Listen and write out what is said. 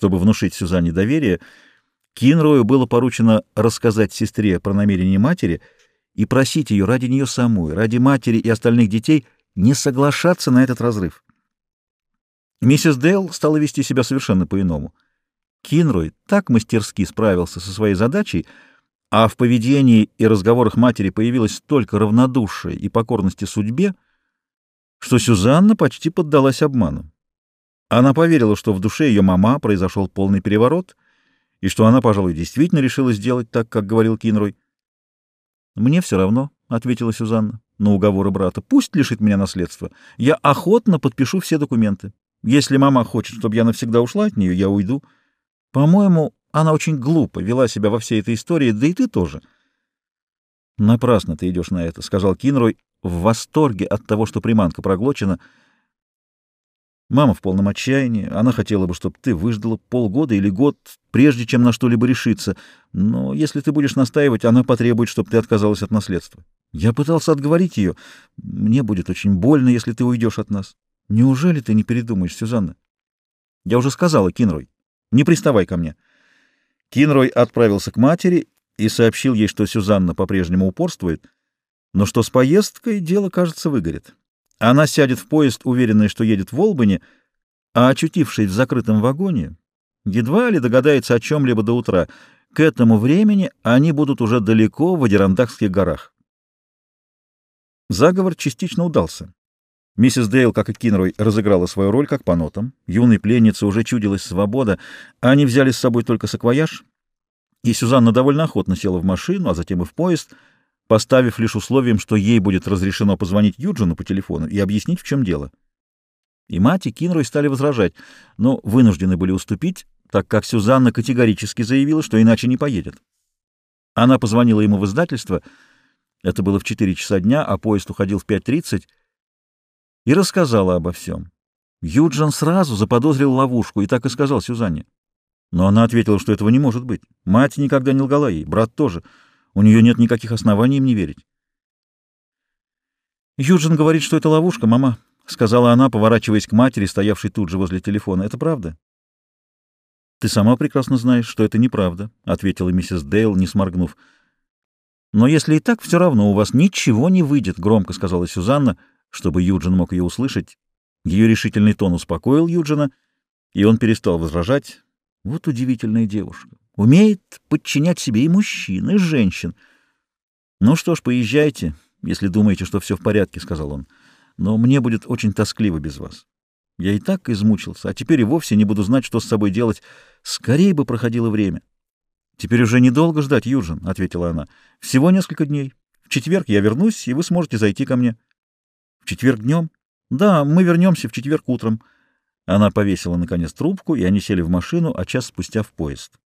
Чтобы внушить Сюзанне доверие, Кинрою было поручено рассказать сестре про намерение матери и просить ее ради нее самой, ради матери и остальных детей не соглашаться на этот разрыв. Миссис Дейл стала вести себя совершенно по-иному. Кинрой так мастерски справился со своей задачей, а в поведении и разговорах матери появилось столько равнодушия и покорности судьбе, что Сюзанна почти поддалась обману. Она поверила, что в душе ее мама произошел полный переворот, и что она, пожалуй, действительно решила сделать так, как говорил Кинрой. «Мне все равно», — ответила Сюзанна на уговоры брата. «Пусть лишит меня наследства. Я охотно подпишу все документы. Если мама хочет, чтобы я навсегда ушла от нее, я уйду. По-моему, она очень глупо вела себя во всей этой истории, да и ты тоже». «Напрасно ты идешь на это», — сказал Кинрой в восторге от того, что приманка проглочена. Мама в полном отчаянии. Она хотела бы, чтобы ты выждала полгода или год, прежде чем на что-либо решиться. Но если ты будешь настаивать, она потребует, чтобы ты отказалась от наследства. Я пытался отговорить ее. Мне будет очень больно, если ты уйдешь от нас. Неужели ты не передумаешь, Сюзанна? Я уже сказала, Кинрой. Не приставай ко мне. Кинрой отправился к матери и сообщил ей, что Сюзанна по-прежнему упорствует, но что с поездкой дело, кажется, выгорит. Она сядет в поезд, уверенная, что едет в Олбани, а, очутившись в закрытом вагоне, едва ли догадается о чем-либо до утра. К этому времени они будут уже далеко в Адирандакских горах. Заговор частично удался. Миссис Дейл, как и Кинрой, разыграла свою роль как по нотам. Юной пленнице уже чудилась свобода. Они взяли с собой только саквояж, и Сюзанна довольно охотно села в машину, а затем и в поезд — поставив лишь условием, что ей будет разрешено позвонить Юджину по телефону и объяснить, в чем дело. И мать, и Кинрой стали возражать, но вынуждены были уступить, так как Сюзанна категорически заявила, что иначе не поедет. Она позвонила ему в издательство, это было в 4 часа дня, а поезд уходил в 5.30, и рассказала обо всем. Юджин сразу заподозрил ловушку и так и сказал Сюзанне. Но она ответила, что этого не может быть. Мать никогда не лгала ей, брат тоже — у нее нет никаких оснований им не верить. «Юджин говорит, что это ловушка, мама», — сказала она, поворачиваясь к матери, стоявшей тут же возле телефона. «Это правда?» «Ты сама прекрасно знаешь, что это неправда», — ответила миссис Дейл, не сморгнув. «Но если и так, все равно у вас ничего не выйдет», — громко сказала Сюзанна, чтобы Юджин мог ее услышать. Ее решительный тон успокоил Юджина, и он перестал возражать. Вот удивительная девушка. Умеет подчинять себе и мужчин, и женщин. Ну что ж, поезжайте, если думаете, что все в порядке, — сказал он. Но мне будет очень тоскливо без вас. Я и так измучился, а теперь и вовсе не буду знать, что с собой делать. Скорее бы проходило время. Теперь уже недолго ждать, Юджин, — ответила она. Всего несколько дней. В четверг я вернусь, и вы сможете зайти ко мне. В четверг днем? Да, мы вернемся в четверг утром. Она повесила, наконец, трубку, и они сели в машину, а час спустя в поезд.